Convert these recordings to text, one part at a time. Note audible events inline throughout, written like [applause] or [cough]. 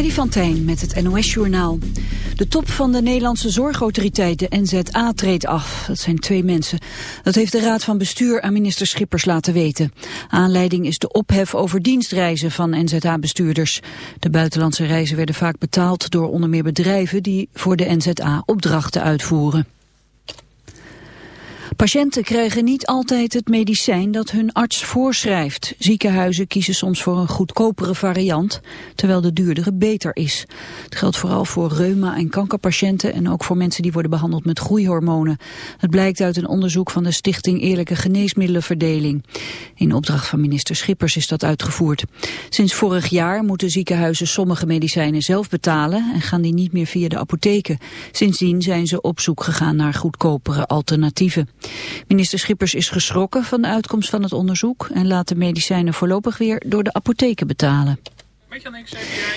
Freddy van Tijn met het NOS-journaal. De top van de Nederlandse zorgautoriteit, de NZA, treedt af. Dat zijn twee mensen. Dat heeft de Raad van Bestuur aan minister Schippers laten weten. Aanleiding is de ophef over dienstreizen van NZA-bestuurders. De buitenlandse reizen werden vaak betaald door onder meer bedrijven... die voor de NZA opdrachten uitvoeren. Patiënten krijgen niet altijd het medicijn dat hun arts voorschrijft. Ziekenhuizen kiezen soms voor een goedkopere variant, terwijl de duurdere beter is. Het geldt vooral voor reuma- en kankerpatiënten en ook voor mensen die worden behandeld met groeihormonen. Het blijkt uit een onderzoek van de Stichting Eerlijke Geneesmiddelenverdeling. In opdracht van minister Schippers is dat uitgevoerd. Sinds vorig jaar moeten ziekenhuizen sommige medicijnen zelf betalen en gaan die niet meer via de apotheken. Sindsdien zijn ze op zoek gegaan naar goedkopere alternatieven. Minister Schippers is geschrokken van de uitkomst van het onderzoek en laat de medicijnen voorlopig weer door de apotheken betalen.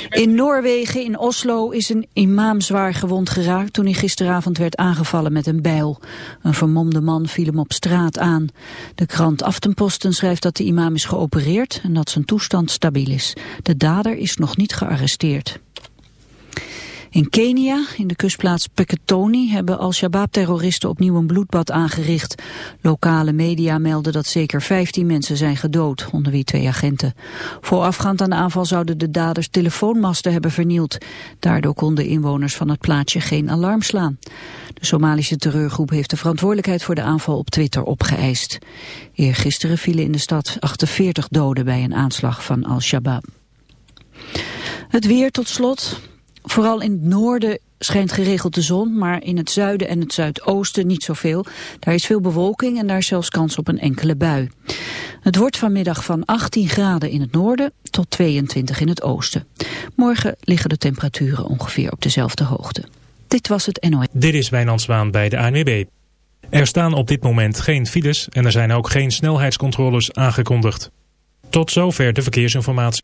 In Noorwegen, in Oslo, is een imam zwaar gewond geraakt toen hij gisteravond werd aangevallen met een bijl. Een vermomde man viel hem op straat aan. De krant Aftenposten schrijft dat de imam is geopereerd en dat zijn toestand stabiel is. De dader is nog niet gearresteerd. In Kenia, in de kustplaats Peketoni, hebben Al-Shabaab-terroristen opnieuw een bloedbad aangericht. Lokale media melden dat zeker 15 mensen zijn gedood, onder wie twee agenten. Voorafgaand aan de aanval zouden de daders telefoonmasten hebben vernield. Daardoor konden inwoners van het plaatsje geen alarm slaan. De Somalische terreurgroep heeft de verantwoordelijkheid voor de aanval op Twitter opgeëist. Eergisteren vielen in de stad 48 doden bij een aanslag van Al-Shabaab. Het weer tot slot. Vooral in het noorden schijnt geregeld de zon, maar in het zuiden en het zuidoosten niet zoveel. Daar is veel bewolking en daar zelfs kans op een enkele bui. Het wordt vanmiddag van 18 graden in het noorden tot 22 in het oosten. Morgen liggen de temperaturen ongeveer op dezelfde hoogte. Dit was het NOS. Dit is Wijnand bij de ANWB. Er staan op dit moment geen files en er zijn ook geen snelheidscontroles aangekondigd. Tot zover de verkeersinformatie.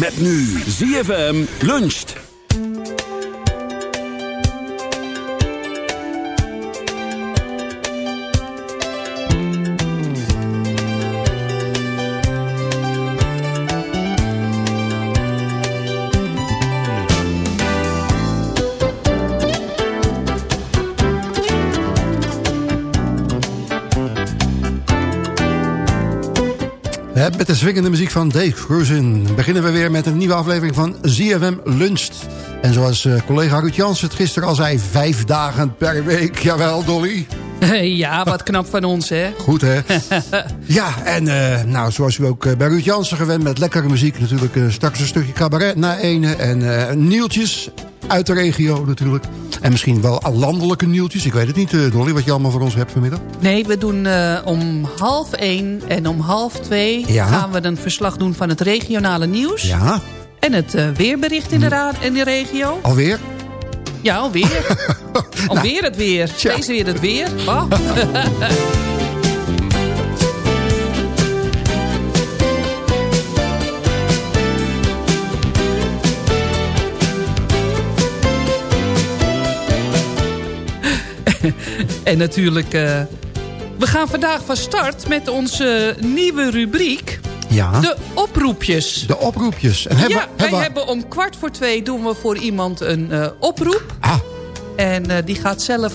Met nu ZFM luncht. Met de zwingende muziek van Dave Cruisen beginnen we weer met een nieuwe aflevering van ZFM Luncht. En zoals uh, collega Ruud Jans het gisteren al zei, vijf dagen per week. Jawel, Dolly. [laughs] Ja, wat knap van ons, hè? Goed, hè? [laughs] ja, en uh, nou, zoals u ook bij Ruud Jansen gewend met lekkere muziek... natuurlijk uh, straks een stukje cabaret na ene en nieuwtjes uit de regio natuurlijk. En misschien wel landelijke nieuwtjes. Ik weet het niet, uh, Dolly, wat je allemaal voor ons hebt vanmiddag. Nee, we doen uh, om half één en om half twee... Ja. gaan we een verslag doen van het regionale nieuws. Ja. En het uh, weerbericht in de, in de regio. Alweer? Ja, alweer. [laughs] alweer nou, het weer. Steeds weer het weer. Oh. [laughs] [laughs] en natuurlijk, uh, we gaan vandaag van start met onze nieuwe rubriek. Ja. De oproepjes. De oproepjes. En hebben, ja, wij hebben... hebben om kwart voor twee doen we voor iemand een uh, oproep. Ah. En uh, die gaat zelf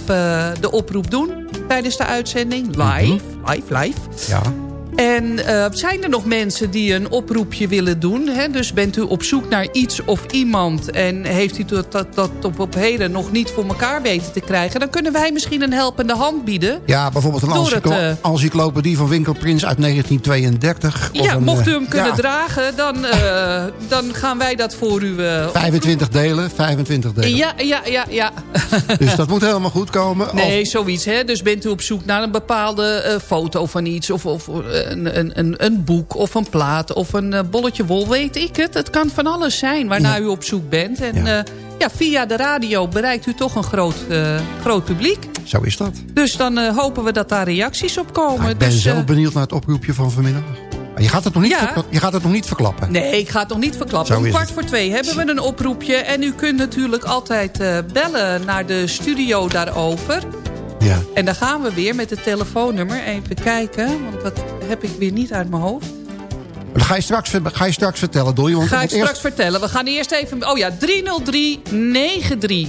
de oproep doen tijdens de uitzending. Live, mm -hmm. live, live. Ja. En uh, zijn er nog mensen die een oproepje willen doen? Hè? Dus bent u op zoek naar iets of iemand... en heeft u dat, dat, dat op, op heden nog niet voor elkaar weten te krijgen... dan kunnen wij misschien een helpende hand bieden. Ja, bijvoorbeeld een encyclo uh, encyclopedie van Winkelprins uit 1932. Ja, een, mocht u hem kunnen ja. dragen, dan, uh, [laughs] dan gaan wij dat voor u... 25 delen, 25 delen. Ja, ja, ja, ja. [laughs] dus dat moet helemaal goed komen. Nee, of... zoiets. Hè? Dus bent u op zoek naar een bepaalde foto van iets... of, of een, een, een, een, boek of een plaat of een uh, bolletje wol, weet ik het. Het kan van alles zijn waarnaar ja. u op zoek bent. En ja. Uh, ja. via de radio bereikt u toch een groot, uh, groot publiek. Zo is dat. Dus dan hopen we dat daar reacties op komen. Nou, ik ben dus, zelf benieuwd naar het oproepje van vanmiddag. Je gaat, het nog niet Ja. je gaat het nog niet verklappen? Nee, ik ga het nog niet verklappen. Om kwart voor twee hebben we een oproepje. En u kunt natuurlijk altijd bellen naar de studio daarover. Ja. En dan gaan we weer met het telefoonnummer. Even kijken, want dat heb ik weer niet uit mijn hoofd. Dat ga je straks, ga je straks vertellen, Dolly. Ga ik straks eerst... vertellen. We gaan eerst even... Oh ja, 30393.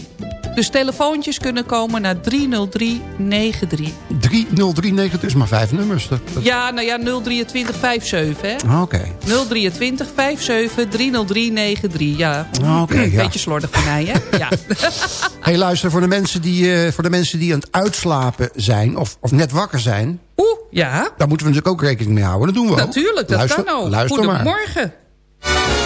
Dus telefoontjes kunnen komen naar 30393. 30393, dus maar vijf nummers. Dat, dat... Ja, nou ja, 02357, hè. Ah, Oké. Okay. 02357 30393, ja. Ah, Oké, ja. Beetje slordig van mij, hè. ja. [laughs] hey, luister, voor de, mensen die, uh, voor de mensen die aan het uitslapen zijn... of, of net wakker zijn... Oeh, ja. Daar moeten we natuurlijk ook rekening mee houden. Dat doen we Natuurlijk, dat luister, kan ook. Luister Goedemorgen. Maar.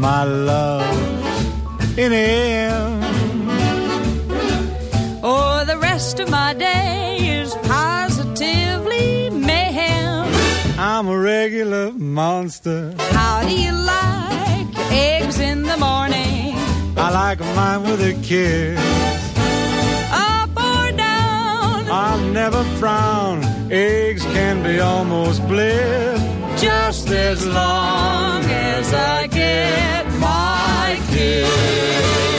my love in him. Or oh, the rest of my day is positively mayhem. I'm a regular monster. How do you like your eggs in the morning? I like mine with a kiss. Up or down? I'll never frown. Eggs can be almost bliss. Just as long as I get my kiss.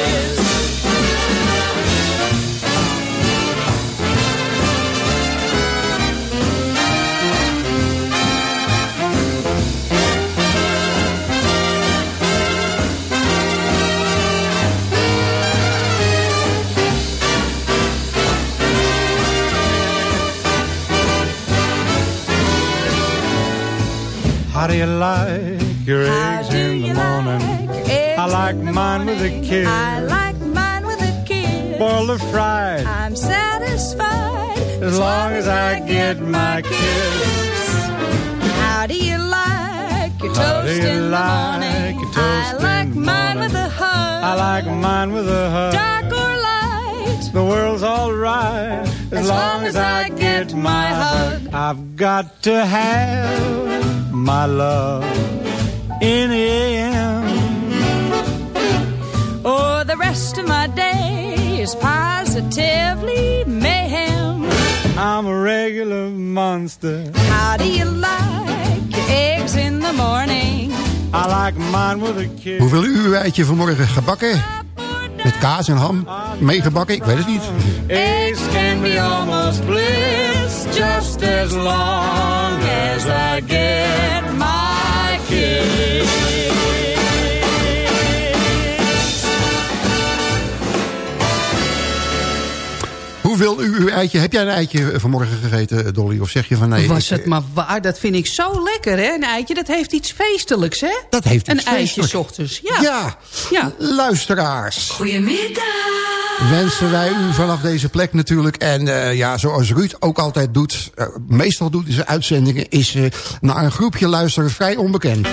Do you like your How eggs do in the you morning? like your eggs I like mine with a morning? kiss. I like mine with a kiss. Boiled or fried, I'm satisfied as long as I get my kiss. How do you like your How toast you in the morning? I like in mine morning? with a hug. I like mine with a hug. dark or light. The world's alright as, As long as I get my hug. I've got to have my love in the AM. Oh, the rest of my day is positively mayhem. I'm a regular monster. How do you like eggs in the morning? I like mine with a kiss. Hoe wil u uw vanmorgen gebakken? Met kaas en ham? Meegebakken? Ik weet het niet. Eggs can be almost bliss. Just as long as I get Hoeveel uur eitje? Heb jij een eitje vanmorgen gegeten, Dolly? Of zeg je van nee? Was ik- het maar waar, dat vind ik zo lekker, hè? Een eitje, dat heeft iets feestelijks, hè? Dat heeft Een iets feestelijks. eitje 's ochtends, ja. Ja, Ja. luisteraars. Goedemiddag. Wensen wij u vanaf deze plek natuurlijk. En eh, ja, zoals Ruud ook altijd doet, eh, meestal doet in zijn uitzendingen... is eh, naar een groepje luisteren vrij onbekend.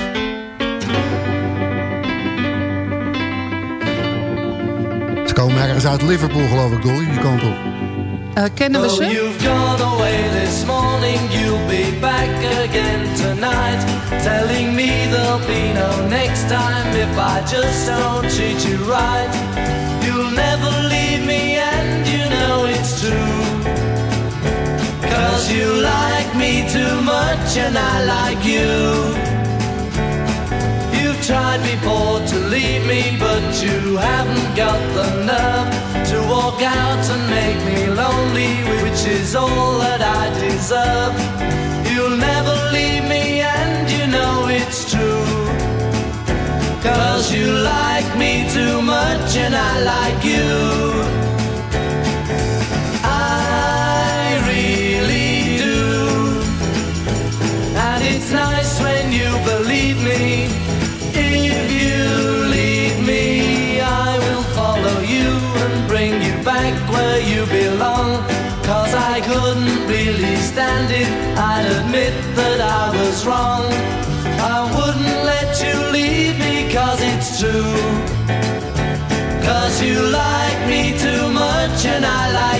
Ze komen ergens uit Liverpool, geloof ik, Dolly, die kant op. Oh, you've gone away this morning, you'll be back again tonight. Telling me there'll be no next time if I just don't treat you right. You'll never leave me and you know it's true. Cause you like me too much and I like you. Tried before to leave me, but you haven't got the nerve to walk out and make me lonely, which is all that I deserve. You'll never leave me, and you know it's true. Cause you like me too much, and I like you. Wrong. I wouldn't let you leave me cause it's true. Cause you like me too much and I like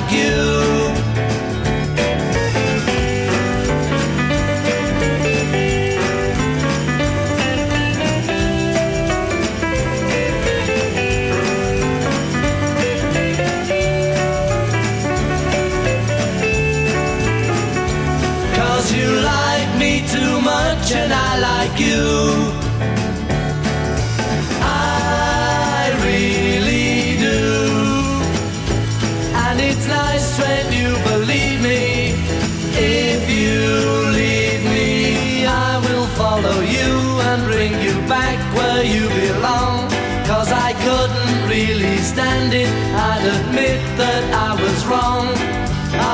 you belong. Cause I couldn't really stand it, I'd admit that I was wrong.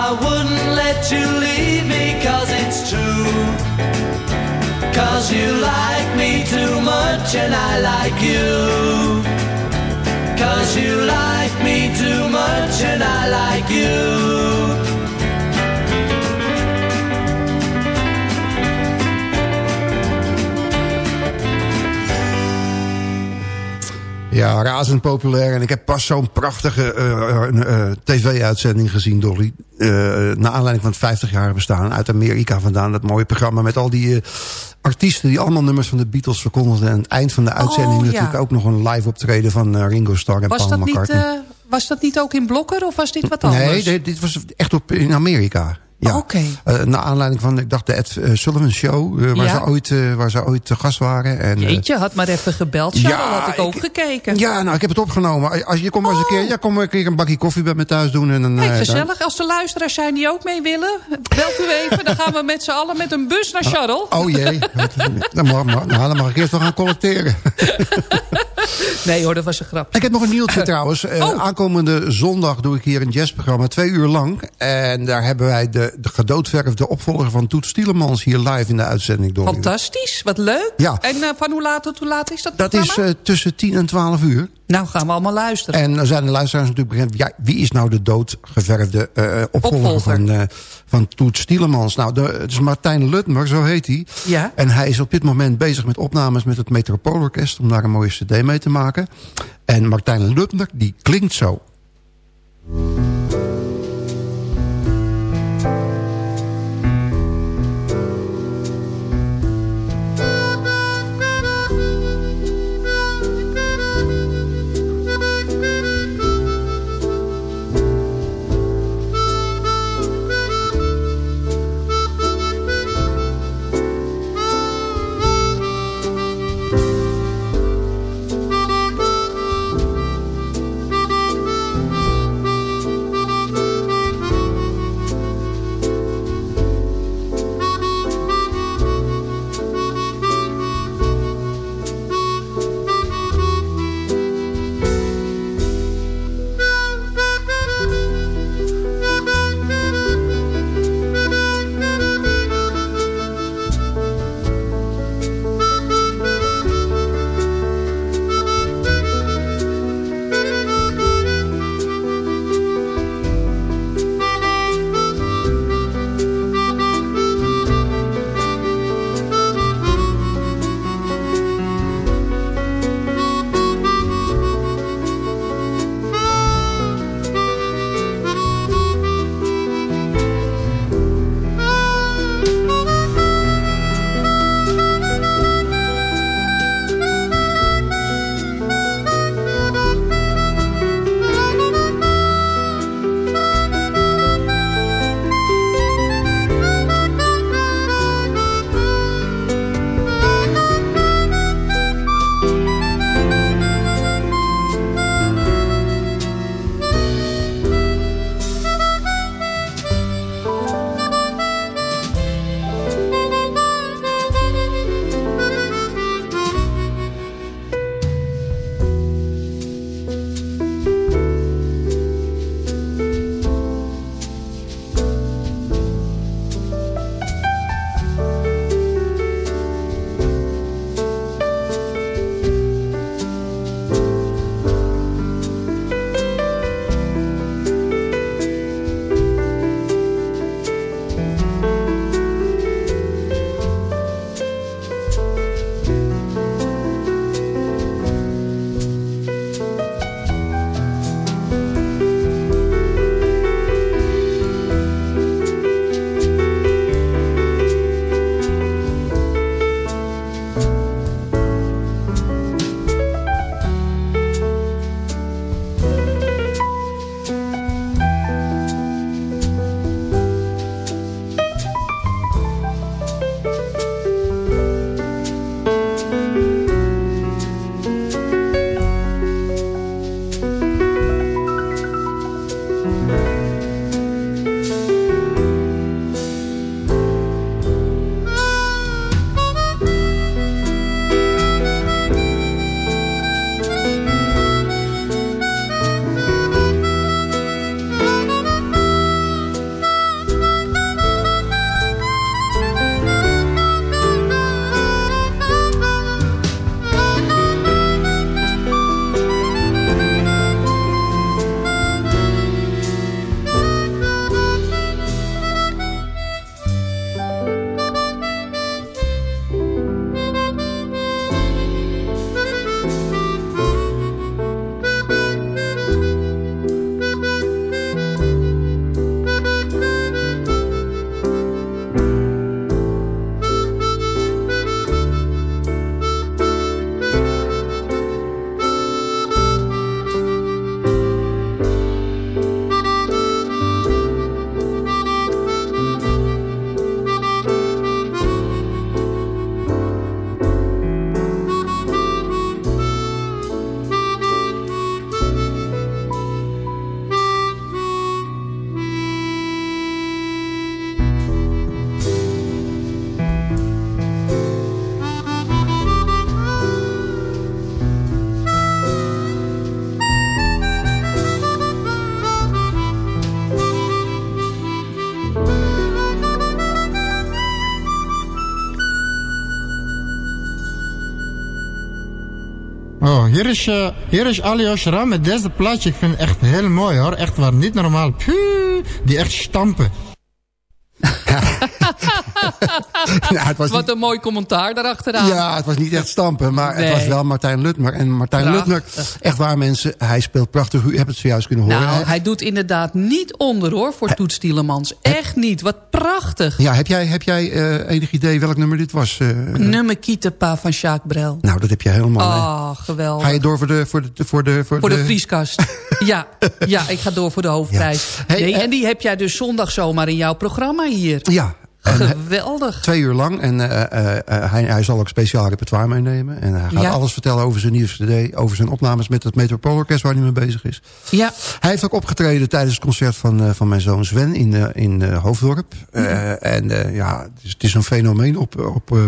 I wouldn't let you leave me cause it's true. Cause you like me too much and I like you. Cause you like me too much and I like you. Ja, razend populair. En ik heb pas zo'n prachtige eh, eh, tv-uitzending gezien, Dolly. Eh naar aanleiding van het 50 jaar bestaan. Uit Amerika vandaan. Dat mooie programma met al die eh, artiesten... die allemaal nummers van de Beatles verkondigden. En aan het eind van de uitzending ja. natuurlijk ook nog een live optreden... van eh, Ringo Starr en Was Paul dat, niet, McCartney. eh, was dat niet ook in Blokker of was dit wat anders? Nee, dit, dit was echt op, in Amerika. Ja. Oké. Eh, naar aanleiding van, ik dacht, de Ed eh, Sullivan Show... eh, waar, Ja. ze ooit, waar ze ooit te gast waren. En, Jeetje, had maar even gebeld. Ja, Ja, had ik ook gekeken. ja, nou, ik heb het opgenomen. Als je komt maar eens een keer, ja, kom maar een keer een bakje koffie bij me thuis doen. En dan, Hey, eh, dan- gezellig. Als er luisteraars zijn die ook mee willen, belt u even. Dan gaan we met z'n allen met een bus naar Charles. Oh jee, dan mag, nou, dan mag ik eerst nog gaan collecteren. [laughs] Nee hoor, dat was een grap. Ik heb nog een nieuwtje [laughs] trouwens. Oh. Aankomende zondag doe ik hier een jazzprogramma, twee uur lang. En daar hebben wij de, de gedoodverfde opvolger van Toet Stielemans hier live in de uitzending door. Fantastisch, wat leuk. Ja. En eh, van hoe laat tot hoe laat is dat Dat is eh, tussen 10 en 12 uur. Nou, gaan we allemaal luisteren. En dan zijn de luisteraars natuurlijk bekend. Ja, wie is nou de doodgeverfde eh, opvolger, Opvolger. van, van Toet Stielemans? Nou, de, het is Martijn Lutmer, zo heet hij. Ja. En hij is op dit moment bezig met opnames met het Metropoolorkest... om daar een mooie cd mee te maken. En Martijn Lutmer, die klinkt zo. Hier is, uh, hier is Ali met deze plaatje. Ik vind het echt heel mooi hoor. Echt waar, niet normaal. Puh, die echt stampen. [laughs] het was Wat een mooi commentaar daarachteraan. Ja, het was niet echt stampen, maar het was wel Martijn Lutmer. En Martijn Lutmer, echt waar mensen, hij speelt prachtig. U hebt het zojuist kunnen horen. Nou, hij doet inderdaad niet onder hoor, voor hij, Toets Tielemans. Echt niet, wat prachtig. Ja, heb jij, heb jij uh, enig idee welk nummer dit was? Uh, nummer Kietepa van Jacques Brel. Nou, dat heb je helemaal. Oh, geweldig. Ga je door voor de... Voor de, voor de, voor, voor de, de vrieskast. [laughs] ja, ja, ik ga door voor de hoofdprijs. Ja. Hey, nee, en die heb jij dus zondag zomaar in jouw programma hier. Ja, Geweldig. Twee uur lang. En uh, uh, hij, hij zal ook speciaal repertoire meenemen. En hij gaat ja. alles vertellen over zijn nieuwste CD. Over zijn opnames met het Metropoolorkest waar hij mee bezig is. Ja. Hij heeft ook opgetreden tijdens het concert van, van mijn zoon Sven in, in Hoofddorp. En ja, het is, het is, een fenomeen op, op.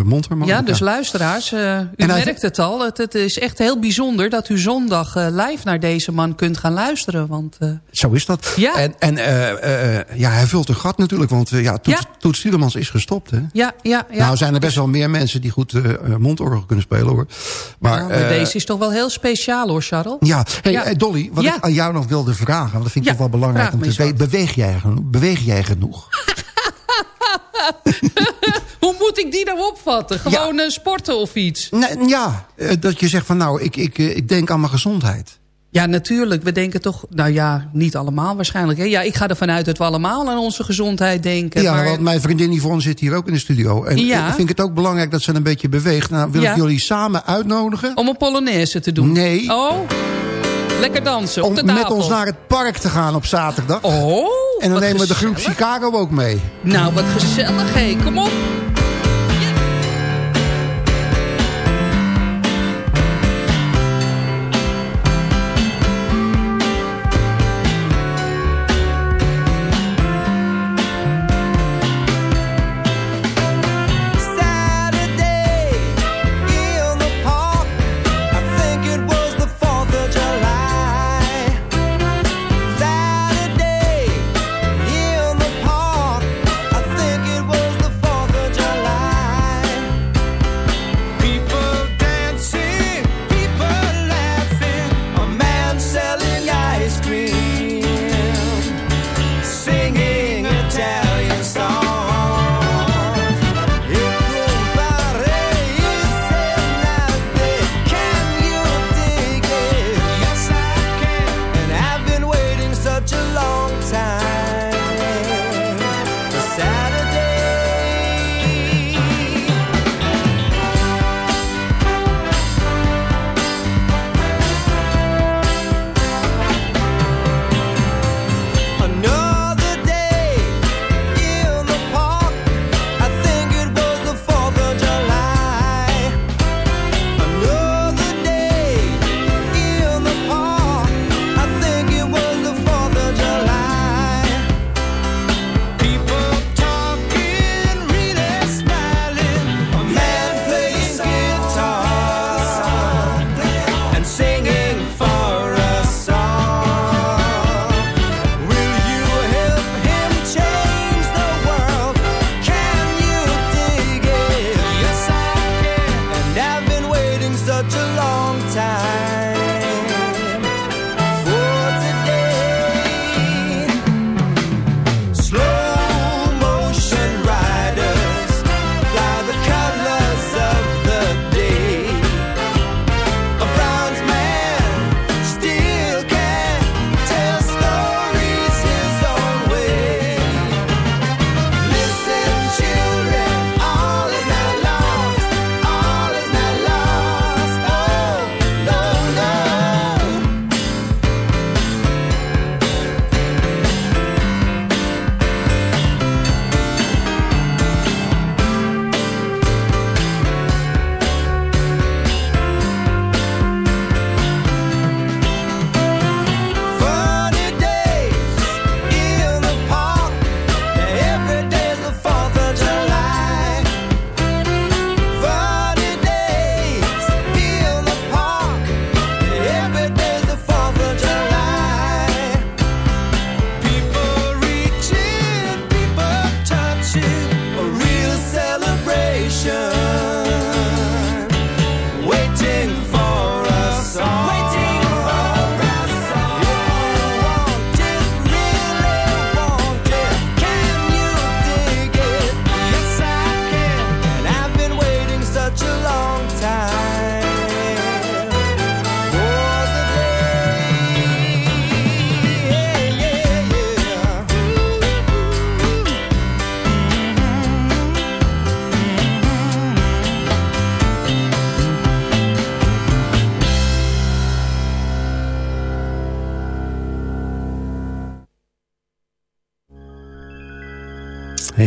Ja, dus luisteraars. u en merkt het al. Het, het, is echt heel bijzonder dat u zondag live naar deze man kunt gaan luisteren. Want, Zo is dat. Ja. En, en ja, hij vult een gat natuurlijk. Want ja, Toets, ja. Is gestopt, hè? Ja, ja, ja. Nou zijn er best wel meer mensen die goed uh, mondorgel kunnen spelen, hoor. Maar, nou, uh, deze is toch wel heel speciaal, hoor, Charles? Ja. Hey, ja. Dolly, wat ik aan jou nog wilde vragen... want dat vind ik toch wel belangrijk om te weten. Beweeg jij? Beweeg jij genoeg? [laughs] Hoe moet ik die nou opvatten? Gewoon sporten of iets? Nee, ja, dat je zegt van nou, ik, ik, ik denk aan mijn gezondheid. Ja, natuurlijk. We denken toch... Nou ja, niet allemaal waarschijnlijk. Hè? Ja, ik ga ervan uit dat we allemaal aan onze gezondheid denken. Ja, maar... want mijn vriendin Yvonne zit hier ook in de studio. En ja. ik vind het ook belangrijk dat ze een beetje beweegt. Nou, wil ja. ik jullie samen uitnodigen? Om een polonaise te doen? Nee. Oh, lekker dansen op Om de tafel. met ons naar het park te gaan op zaterdag. Oh, En dan nemen we de groep Chicago ook mee. Nou, wat gezellig, hé. Kom op.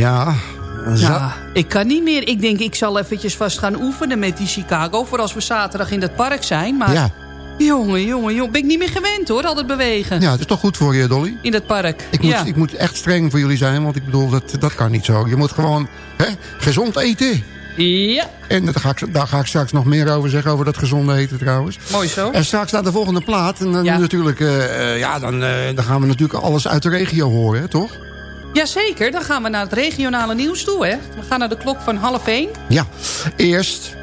Ja, Ja, ik kan niet meer. Ik denk, ik zal eventjes vast gaan oefenen met die Chicago... voor als we zaterdag in het park zijn. Maar Ja. jongen, jongen, jongen. Ben ik niet meer gewend hoor, al het bewegen. ja, het is toch goed voor je, Dolly? In het park. Ik moet, ja. ik moet echt streng voor jullie zijn, want ik bedoel, dat, dat kan niet zo. Je moet gewoon hè, gezond eten. Ja. En daar ga, ik, daar ga ik straks nog meer over zeggen, over dat gezonde eten trouwens. Mooi zo. En straks naar de volgende plaat. En dan natuurlijk, eh, eh, ja, dan, eh, dan gaan we natuurlijk alles uit de regio horen, hè, toch? Jazeker, dan gaan we naar het regionale nieuws toe. Hè. We gaan naar de klok van half één. Ja, eerst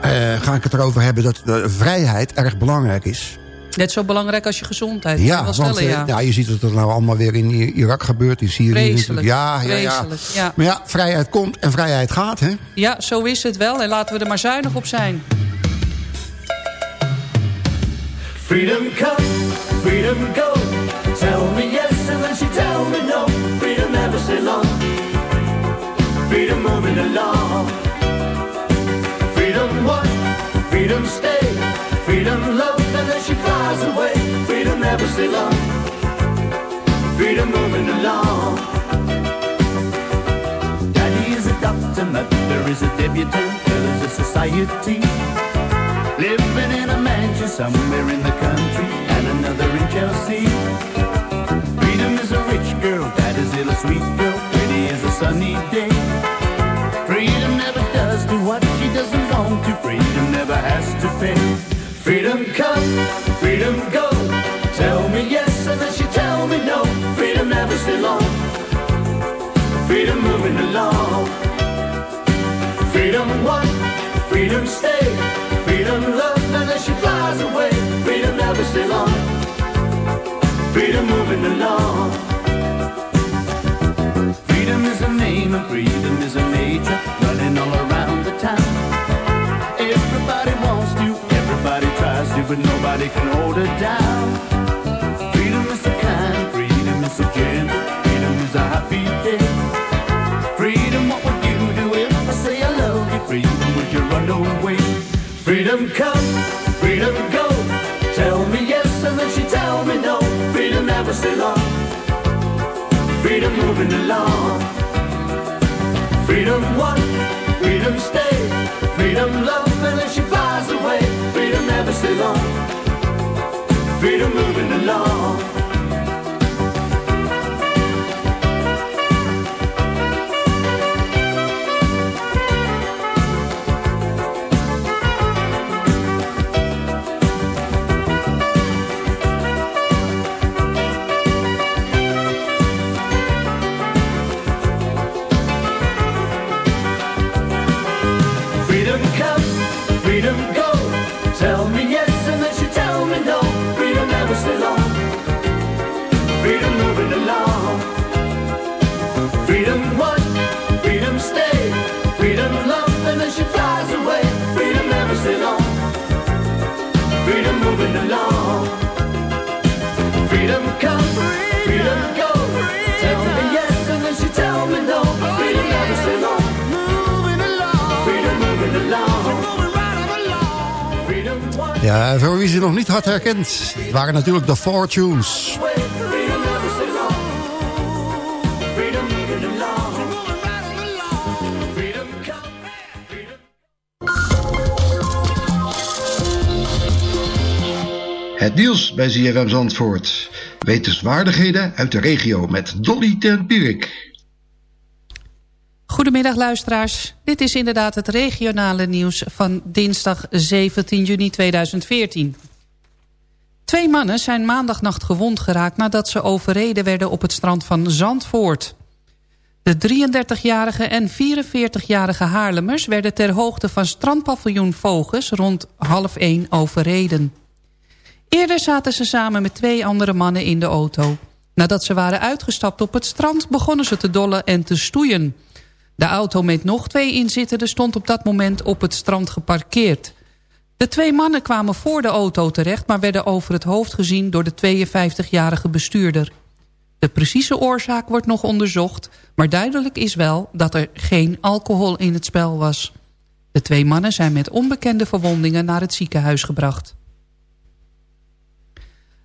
eh, ga ik het erover hebben dat de vrijheid erg belangrijk is. Net zo belangrijk als je gezondheid. Ja, wel want stellen, eh, ja. ja, je ziet dat het nou allemaal weer in Irak gebeurt, in Syrië. Vreselijk. Ja, ja, ja. Maar ja, vrijheid komt en vrijheid gaat, hè? Ja, zo is het wel. En laten we er maar zuinig op zijn. Freedom come, freedom go. Tell me yes and then she tell me no. Freedom never stay long. Freedom moving along. Freedom what? Freedom stay. Freedom love and then she flies away. Freedom never stay long. Freedom moving along. Daddy is a doctor, a debutante, a society. Living in a mansion somewhere in the country in Chelsea. Freedom is a rich girl, that is it, a sweet girl, pretty as a sunny day. Freedom never does do what she doesn't want to. Freedom never has to pay. Freedom come, freedom go. Tell me yes and then she tell me no. Freedom never stay long. Freedom moving along. Freedom one, freedom stay. Freedom love and then she flies away. Freedom never stay long. Freedom moving along. Freedom is a name and freedom is a nature running all around the town. Everybody wants to, everybody tries to, but nobody can hold it down. Freedom is a kind, freedom is a gentle, freedom is a happy day. Freedom, what would you do if I say I love you? Freedom, would you run away? Freedom come, Stay. Freedom moving along. Freedom one, freedom stay. Freedom love and then she flies away. Freedom never stay long. Freedom moving along. Herkend, het waren natuurlijk de Fortunes. Het nieuws bij ZFM Zandvoort. Wetenswaardigheden uit de regio met Dolly ten Pierik. Goedemiddag luisteraars. Dit is inderdaad het regionale nieuws van dinsdag 17 juni 2014. Twee mannen zijn maandagnacht gewond geraakt nadat ze overreden werden op het strand van Zandvoort. De 33-jarige en 44-jarige Haarlemmers werden ter hoogte van strandpaviljoen Voges rond half één overreden. Eerder zaten ze samen met twee andere mannen in de auto. Nadat ze waren uitgestapt op het strand begonnen ze te dollen en te stoeien. De auto met nog twee inzittenden stond op dat moment op het strand geparkeerd. De twee mannen kwamen voor de auto terecht... maar werden over het hoofd gezien door de 52-jarige bestuurder. De precieze oorzaak wordt nog onderzocht... maar duidelijk is wel dat er geen alcohol in het spel was. De twee mannen zijn met onbekende verwondingen naar het ziekenhuis gebracht.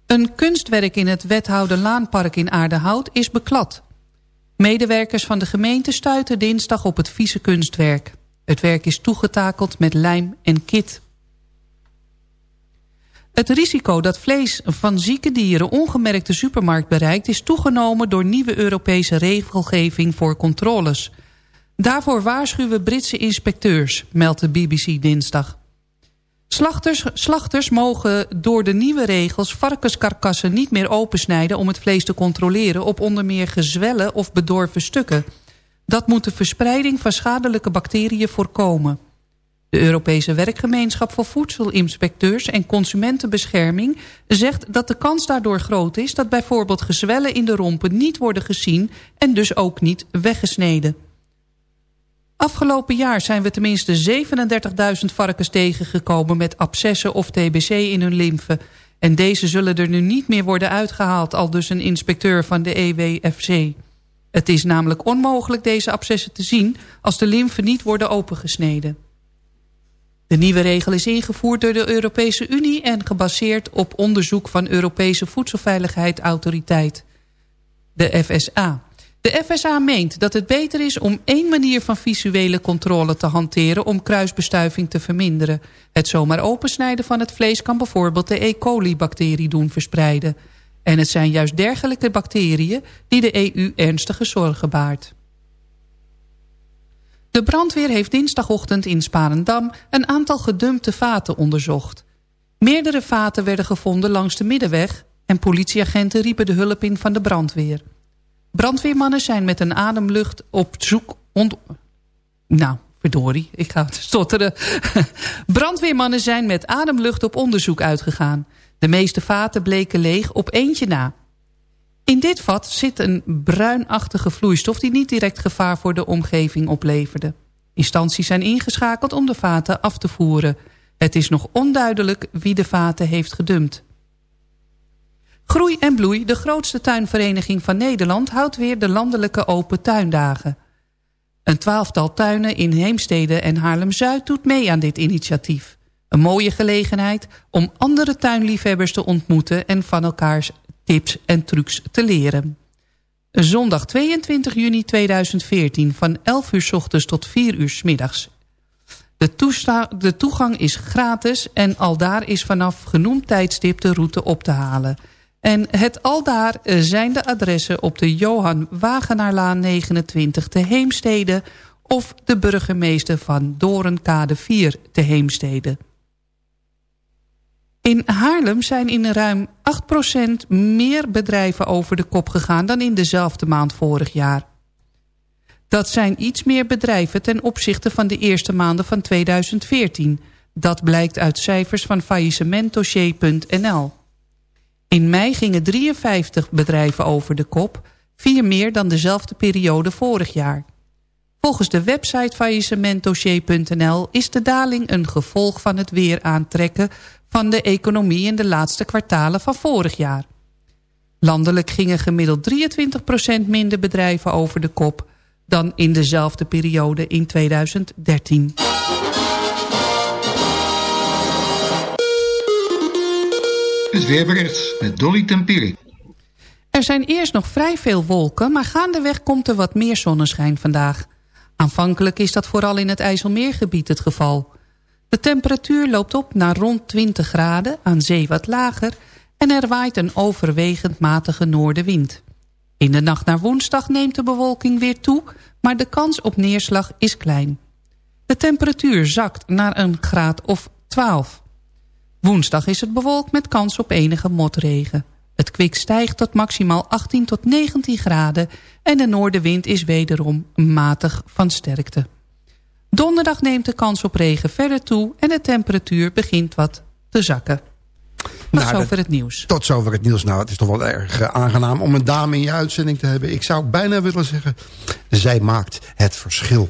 Een kunstwerk in het Wethouder Laanpark in Aardehout is beklad. Medewerkers van de gemeente stuiten dinsdag op het vieze kunstwerk. Het werk is toegetakeld met lijm en kit. Het risico dat vlees van zieke dieren ongemerkt de supermarkt bereikt... is toegenomen door nieuwe Europese regelgeving voor controles. Daarvoor waarschuwen Britse inspecteurs, meldt de BBC dinsdag. Slachters, slachters mogen door de nieuwe regels varkenskarkassen niet meer opensnijden... om het vlees te controleren op onder meer gezwellen of bedorven stukken. Dat moet de verspreiding van schadelijke bacteriën voorkomen. De Europese Werkgemeenschap voor Voedselinspecteurs en Consumentenbescherming zegt dat de kans daardoor groot is dat bijvoorbeeld gezwellen in de rompen niet worden gezien en dus ook niet weggesneden. Afgelopen jaar zijn we tenminste 37.000 varkens tegengekomen met abscessen of TBC in hun lymfe. En deze zullen er nu niet meer worden uitgehaald, al dus een inspecteur van de EWFC. Het is namelijk onmogelijk deze abscessen te zien als de lymfen niet worden opengesneden. De nieuwe regel is ingevoerd door de Europese Unie en gebaseerd op onderzoek van Europese Voedselveiligheidsautoriteit, de FSA. De FSA meent dat het beter is om één manier van visuele controle te hanteren om kruisbestuiving te verminderen. Het zomaar opensnijden van het vlees kan bijvoorbeeld de E. coli-bacterie doen verspreiden. En het zijn juist dergelijke bacteriën die de EU ernstige zorgen baart. De brandweer heeft dinsdagochtend in Sparendam een aantal gedumpte vaten onderzocht. Meerdere vaten werden gevonden langs de middenweg en politieagenten riepen de hulp in van de brandweer. Brandweermannen zijn met een ademlucht op zoek... Nou, verdorie, ik ga [laughs] stotteren. Brandweermannen zijn met ademlucht op onderzoek uitgegaan. De meeste vaten bleken leeg op eentje na. In dit vat zit een bruinachtige vloeistof... die niet direct gevaar voor de omgeving opleverde. Instanties zijn ingeschakeld om de vaten af te voeren. Het is nog onduidelijk wie de vaten heeft gedumpt. Groei en Bloei, de grootste tuinvereniging van Nederland... houdt weer de landelijke open tuindagen. Een twaalftal tuinen in Heemstede en Haarlem-Zuid doet mee aan dit initiatief. Een mooie gelegenheid om andere tuinliefhebbers te ontmoeten... en van elkaars tips en trucs te leren. Zondag 22 juni 2014 van 11 uur s ochtends tot 4 uur s middags. De, de toegang is gratis en aldaar is vanaf genoemd tijdstip de route op te halen... En het aldaar eh, zijn de adressen op de Johan Wagenaarlaan 29 te Heemstede... of de burgemeester van Dorenkade 4 te Heemstede. In Haarlem zijn in ruim 8% meer bedrijven over de kop gegaan... dan in dezelfde maand vorig jaar. Dat zijn iets meer bedrijven ten opzichte van de eerste maanden van 2014. Dat blijkt uit cijfers van faillissementdossier.nl. In mei gingen 53 bedrijven over de kop, vier meer dan dezelfde periode vorig jaar. Volgens de website faillissementdossier.nl is de daling een gevolg van het weer aantrekken van de economie in de laatste kwartalen van vorig jaar. Landelijk gingen gemiddeld 23% minder bedrijven over de kop dan in dezelfde periode in 2013. Het weerbericht met Dolly Tempiri. Er zijn eerst nog vrij veel wolken, maar gaandeweg komt er wat meer zonneschijn vandaag. Aanvankelijk is dat vooral in het IJsselmeergebied het geval. De temperatuur loopt op naar rond 20 graden, aan zee wat lager... en er waait een overwegend matige noordenwind. In de nacht naar woensdag neemt de bewolking weer toe... maar de kans op neerslag is klein. De temperatuur zakt naar een graad of 12. Woensdag is het bewolkt met kans op enige motregen. Het kwik stijgt tot maximaal 18 tot 19 graden... en de noordenwind is wederom matig van sterkte. Donderdag neemt de kans op regen verder toe... en de temperatuur begint wat te zakken. Tot nou, zover het nieuws. Tot zover het nieuws. Nou, het is toch wel erg uh, aangenaam om een dame in je uitzending te hebben. Ik zou bijna willen zeggen, zij maakt het verschil.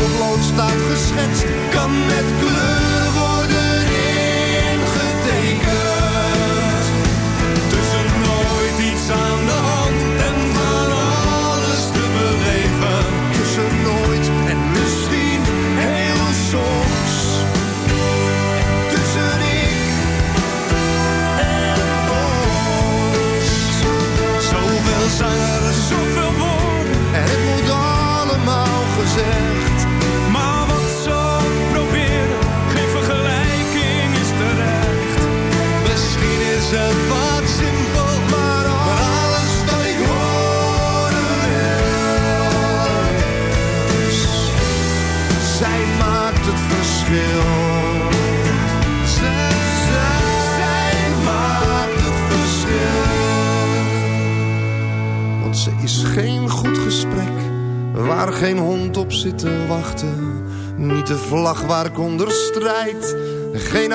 Potlood staat geschetst, kan met kleur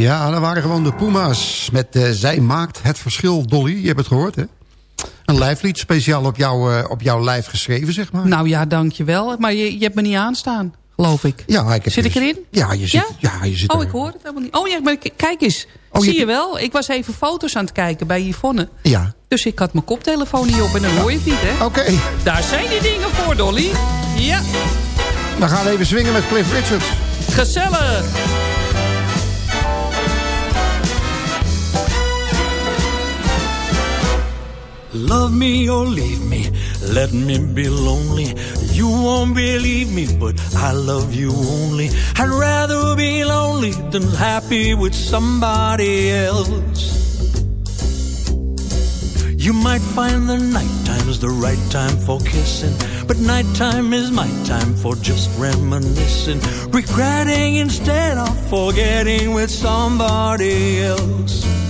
Ja, dat waren gewoon de Puma's. Met eh, Zij maakt het verschil, Dolly. Je hebt het gehoord, hè? Een lijflied speciaal op, jou, eh, op jouw lijf geschreven, zeg maar. Nou ja, dankjewel. Maar je, je hebt me niet aanstaan, geloof ik. Ja, ik heb Zit ik erin? Ja, je zit, ja? je zit Oh, er. ik hoor het helemaal niet. Oh ja, maar kijk eens. Oh, Zie je- je wel? Ik was even foto's aan het kijken bij Yvonne. Ja. Dus ik had mijn koptelefoon niet op en dan hoor je het niet, hè? Oké. Daar zijn die dingen voor, Dolly. Ja, We gaan even swingen met Cliff Richards. gezellig. Love me or leave me, let me be lonely. You won't believe me, but I love you only. I'd rather be lonely than happy with somebody else. You might find the nighttime's the right time for kissing, but nighttime is my time for just reminiscing, regretting instead of forgetting with somebody else.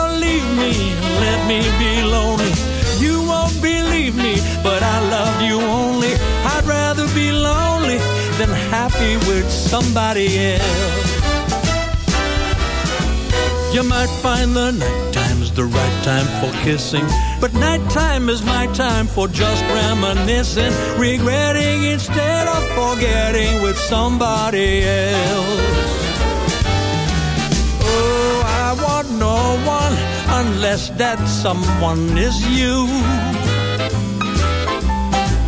Or leave me, let me be lonely. You won't believe me, but I love you only. I'd rather be lonely than happy with somebody else. You might find the nighttime's the right time for kissing, but nighttime is my time for just reminiscing, regretting instead of forgetting with somebody else. Want no one unless that someone is you.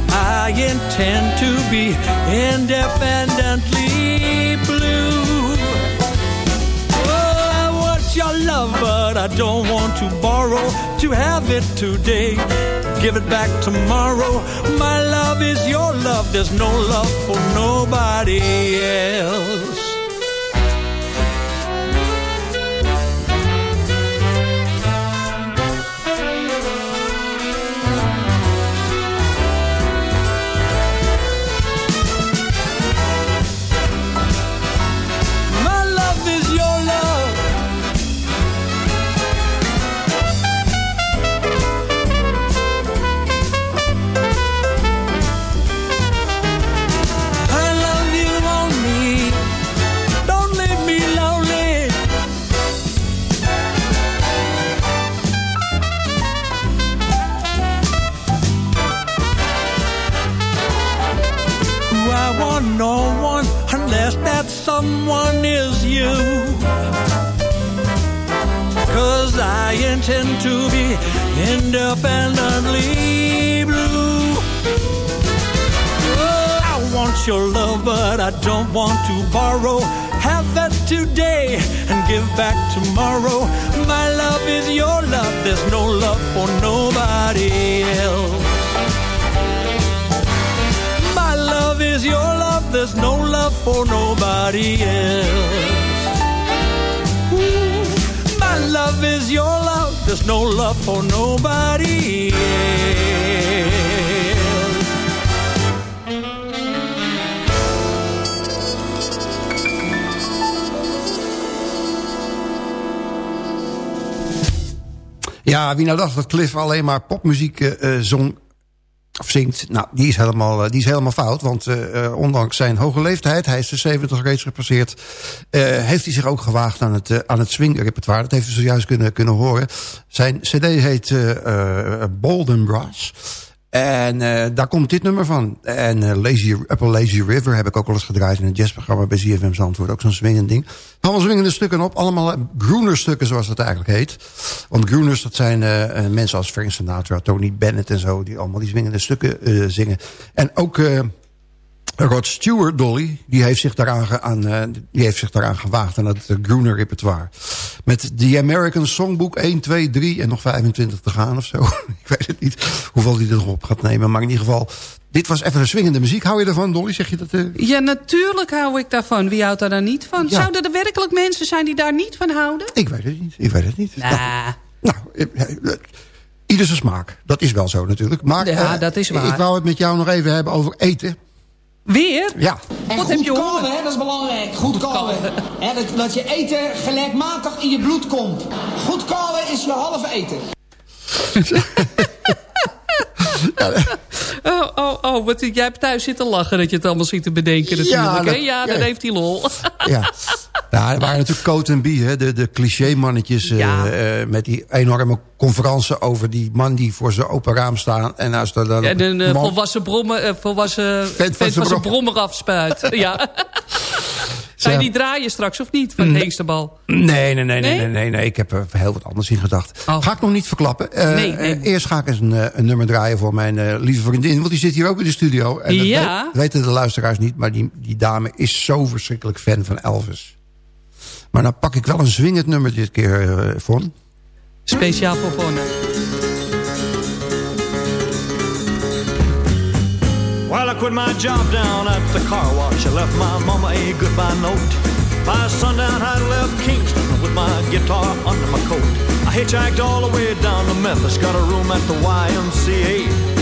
I intend to be independently blue. Oh, I want your love, but I don't want to borrow. To have it today, give it back tomorrow. My love is your love, there's no love for nobody else. Someone is you. Cause I intend to be independently blue. Oh, I want your love, but I don't want to borrow. Have that today and give back tomorrow. My love is your love, there's no love for nobody else. My love is your there's no love for nobody else. Ooh, my love is your love, there's no love for nobody else. Ja, wie nou dacht dat Cliff alleen maar popmuziek eh, zong of zingt, nou, die is helemaal, eh, die is helemaal fout. Want eh, eh, ondanks zijn hoge leeftijd, hij is de 70 reeds gepasseerd... heeft hij zich ook gewaagd aan het, aan het swing-repertoire. Dat heeft u zojuist kunnen, kunnen horen. Zijn cd heet Bolden Brass. En eh, daar komt dit nummer van. En eh, Lazy, Upper Lazy River heb ik ook al eens gedraaid... in een jazzprogramma bij ZFM Zandvoort. Ook zo'n swingend ding. Allemaal swingende stukken op. Allemaal groener stukken, zoals dat eigenlijk heet. Want groeners, dat zijn eh, eh, mensen als Frank Sinatra, Tony Bennett en zo... die allemaal die swingende stukken eh, zingen. En ook... eh, Rod Stewart, Dolly, die heeft zich daaraan, aan, eh, die heeft zich daaraan gewaagd aan het uh, Gruner repertoire. Met The American Songbook 1, 2, 3 en nog 25 te gaan of zo. [laughs] Ik weet het niet hoeveel hij er nog op gaat nemen. Maar in ieder geval, dit was even een swingende muziek. Hou je ervan, Dolly? Zeg je dat? eh? Ja, natuurlijk hou ik daarvan. Wie houdt daar dan niet van? Ja. Zouden er werkelijk mensen zijn die daar niet van houden? Ik weet het niet. Ik weet het niet. Nah. Nou, eh, eh, ieder zijn smaak. Dat is wel zo natuurlijk. Maar Ja, eh, dat is waar. ik wou het met jou nog even hebben over eten. Weer? Ja. En Wat goed heb je kallen, horen? hè, dat is belangrijk. Goed kallen. Hè, dat, dat je eten gelijkmatig in je bloed komt. Goed kallen is je halve eten. Oh, oh, oh, wat, jij hebt thuis zitten lachen dat je het allemaal ziet te bedenken natuurlijk. hè? dat- ja, dan ja. heeft hij lol. Ja. [laughs] ja, er waren natuurlijk Coat en Bie, hè, de, de cliché-mannetjes... eh, Ja. eh, met die enorme conferentie over die man die voor zijn open raam staat. En als dan En een eh, volwassen, brommer, eh, volwassen Vent van zijn van zijn brommer afspuit. [laughs] ja. Je die draaien straks of niet, van Nee. Heesterbal? Nee, nee, nee, nee, Nee? nee, nee, nee. Ik heb er heel wat anders in gedacht. Ga ik nog niet verklappen. Eh, Nee, nee. eh, eerst ga ik eens een, eh, een nummer draaien voor mijn eh, lieve vriendin. Want die zit hier ook in de studio. En dat Ja. weet- weten de luisteraars niet. Maar die, die dame is zo verschrikkelijk fan van Elvis. Maar dan pak ik wel een zwingend nummer dit keer, eh Von. Speciaal voor Vonne. Well, I quit my job down at the car wash. I left my mama a goodbye note. By sundown, I left Kingston with my guitar under my coat. I hitchhiked all the way down to Memphis, got a room at the YMCA.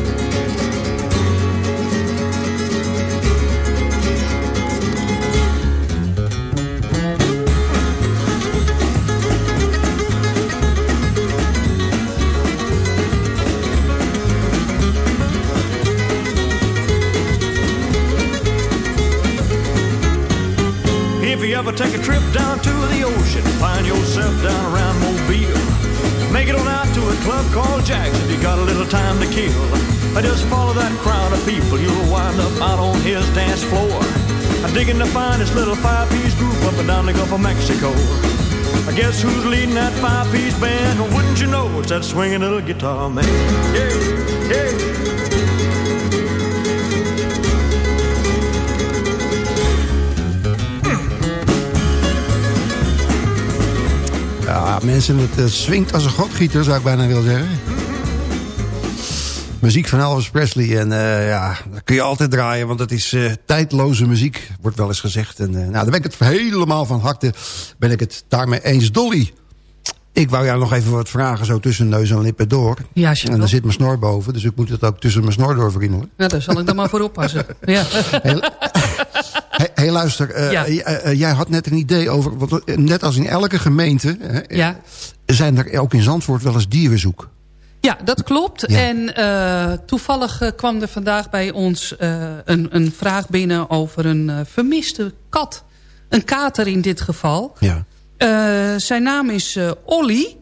I guess who's leading that five-piece band? Well, wouldn't you know it's that swinging little guitar man? Yeah, yeah. Ja, mensen, het eh, swingt als een godgieter, zou ik bijna willen zeggen. Muziek van Elvis Presley. En eh, ja, kun je altijd draaien, want het is eh, tijdloze muziek, wordt wel eens gezegd. En eh, nou, daar ben ik het helemaal van harte, ben ik het daarmee eens. Dolly, ik wou jou nog even wat vragen, zo tussen neus en lippen door. Ja, En dan zit mijn snor boven, dus ik moet het ook tussen mijn snor door vriendelijk. Nou, daar zal ik dan maar voor oppassen. Ja. [laughs] Hé, hey, luister, eh, Ja. jij had net een idee over... Want, net als in elke gemeente... Ja. zijn er ook in Zandvoort wel eens dierenzoek. Ja, dat klopt. Ja. En eh, toevallig eh, kwam er vandaag bij ons eh, een, een vraag binnen over een vermiste kat. Een kater in dit geval. Ja. Zijn naam is eh, Olly.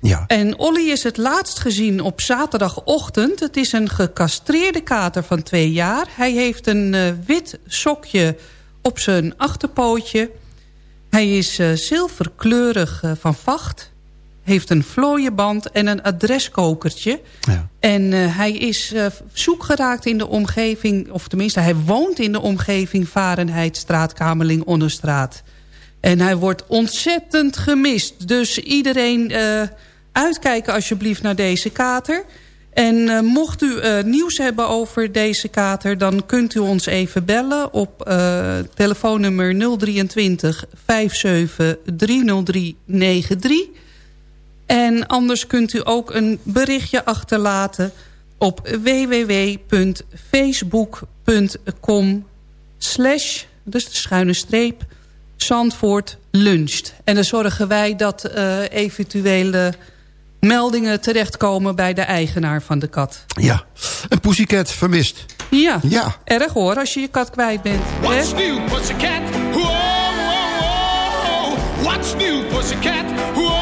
Ja. En Olly is het laatst gezien op zaterdagochtend. Het is een gecastreerde kater van twee jaar. Hij heeft een wit sokje op zijn achterpootje. Hij is zilverkleurig van vacht. Heeft een vlooienband en een adreskokertje. Ja. En eh, hij is eh, zoek geraakt in de omgeving... of tenminste, hij woont in de omgeving... Varenheidstraat, Kamerling, Onderstraat. En hij wordt ontzettend gemist. Dus iedereen eh, uitkijken alsjeblieft naar deze kater. En mocht u nieuws hebben over deze kater... dan kunt u ons even bellen op eh, telefoonnummer 023 57 30393. En anders kunt u ook een berichtje achterlaten op www.facebook.com slash, dus de schuine streep, Zandvoort luncht. En dan zorgen wij dat eh, eventuele meldingen terechtkomen bij de eigenaar van de kat. Ja. Een pussycat vermist. Ja, Ja. erg hoor als je je kat kwijt bent. hè? What's new, pussycat? Whoa, whoa, whoa. What's new, pussycat? Whoa,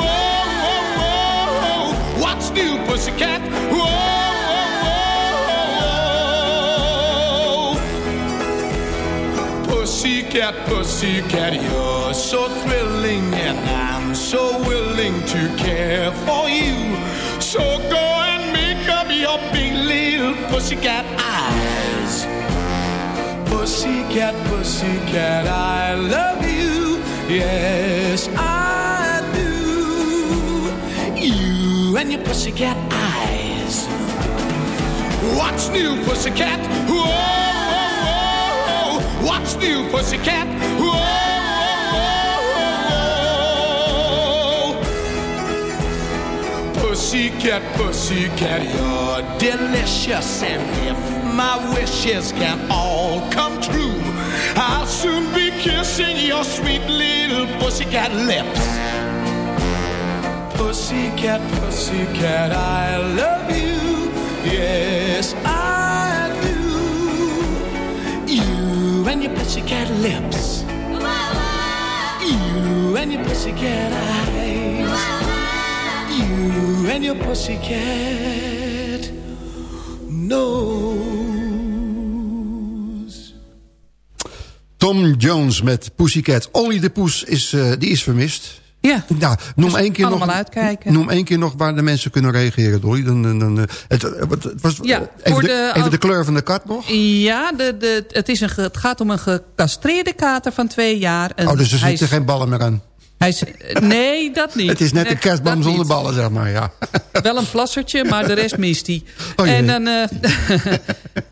What's new, pussycat? Whoa, whoa, whoa. Pussycat, pussycat, you're so thrilling, and I'm so willing to care for you. So go and make up your big little pussycat eyes. Pussycat, pussycat, I love you. Yes, I and your pussycat eyes. What's new, pussycat? Whoa, whoa, whoa. What's new, pussycat? Whoa, whoa, whoa. Pussycat, pussycat, you're delicious. And if my wishes can all come true, I'll soon be kissing your sweet little pussycat lips. Pussycat, pussycat, I love you. Yes, I do. You and your pussycat lips. You and your pussycat eyes. You and your pussycat nose. Tom Jones met Pussycat. Only de Poes is, eh, die is vermist. Ja. Nou, noem één keer allemaal nog, uitkijken. Noem één keer nog waar de mensen kunnen reageren, Dolly. Dan, dan, dan, eh, het, was, Ja, eh, even, de, de- even de kleur van de kat nog. Ja, de, de, het, is een, het gaat om een gecastreerde kater van twee jaar. En Oh, dus er hij zitten geen ballen meer aan. Hij is, nee, dat niet. [laughs] Het is net een kerstboom zonder ballen, zeg maar, ja. Wel een plassertje, maar de rest mist hij. Oh, en dan, eh, [laughs]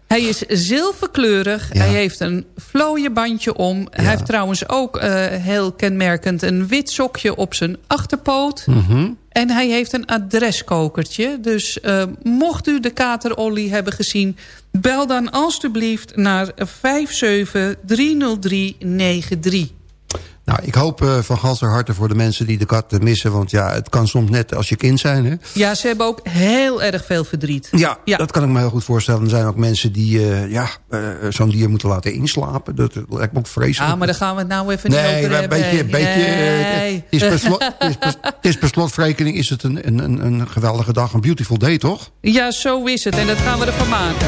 hij is zilverkleurig. Hij heeft een vlooienbandje om. Hij heeft trouwens ook eh, heel kenmerkend een wit sokje op zijn achterpoot. Mhm. En hij heeft een adreskokertje. Dus eh, mocht u de katerollie hebben gezien... bel dan alstublieft naar 5730393. Nou, ik hoop eh, van ganser harte voor de mensen die de kat missen. Want ja, het kan soms net als je kind zijn, hè. Ja, ze hebben ook heel erg veel verdriet. Ja, dat kan ik me heel goed voorstellen. Er zijn ook mensen die eh, ja, eh, zo'n dier moeten laten inslapen. Dat lijkt me ook vreselijk. Ah, maar daar gaan we het nou even niet over een hebben. beetje, een beetje, Nee. het, is per slot, [laughs] het, is per, het is per slotverrekening is het een, een, een, een geweldige dag, een beautiful day, toch? Ja, zo is het. En dat gaan we ervan maken.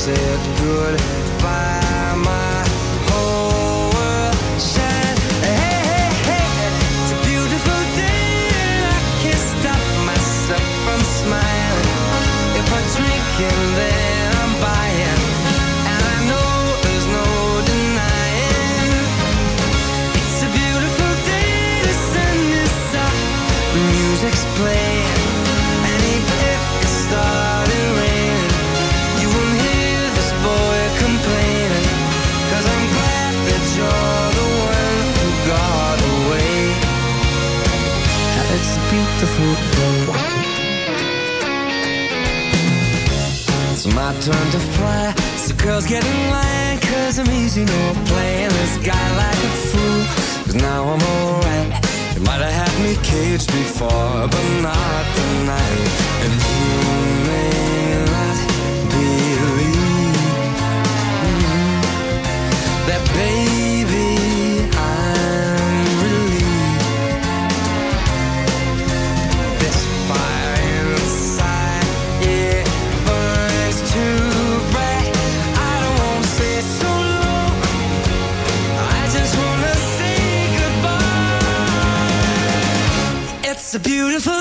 said goodbye. It's my turn to fly. So girls get in line, cause I'm easy, no playing this guy like a fool. Cause now I'm alright. You might have had me caged before, but not tonight. And you It's a beautiful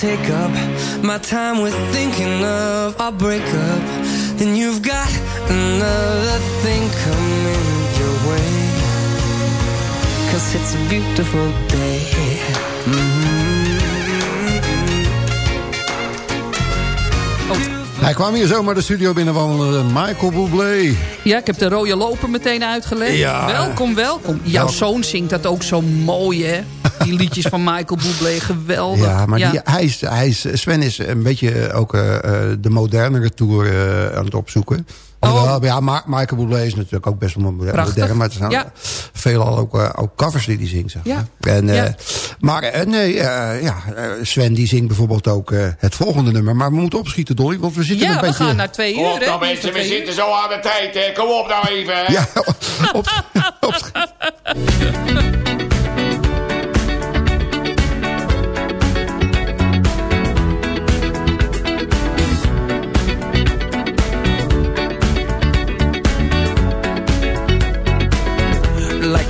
take up my time with thinking of our breakup, then you've got another thing coming your way. Cause it's a beautiful day. Mm-hmm. Hij kwam hier zomaar de studio binnenwandelen. Michael Bublé. Ja, ik heb de rode loper meteen uitgelegd. Ja. Welkom, welkom. Jouw zoon zingt dat ook zo mooi, hè? Die liedjes van Michael Bublé, geweldig. Ja, maar Die, hij is, hij is, Sven is een beetje ook eh, eh, de modernere tour eh, aan het opzoeken. Alhoewel, ja, Ma Michael Bublé is natuurlijk ook best wel modern, Prachtig. maar het zijn Ja. veelal ook, eh, ook covers die hij zingt. Zeg maar. En, eh, Ja. Maar eh, nee, ja, Sven die zingt bijvoorbeeld ook eh, het volgende nummer. Maar we moeten opschieten, Dolly, want we zitten Ja, een we beetje... gaan naar twee uur, Kom hè? mensen, we zitten zo aan de tijd, hè. Kom op nou even, hè. Ja, [laughs] like [laughs]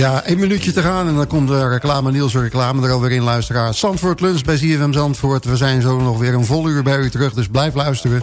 Ja, één minuutje te gaan en dan komt de reclame, Niels reclame er alweer in, luisteraar. Zandvoort Lunch bij ZFM Zandvoort. We zijn zo nog weer een vol uur bij u terug, dus blijf luisteren.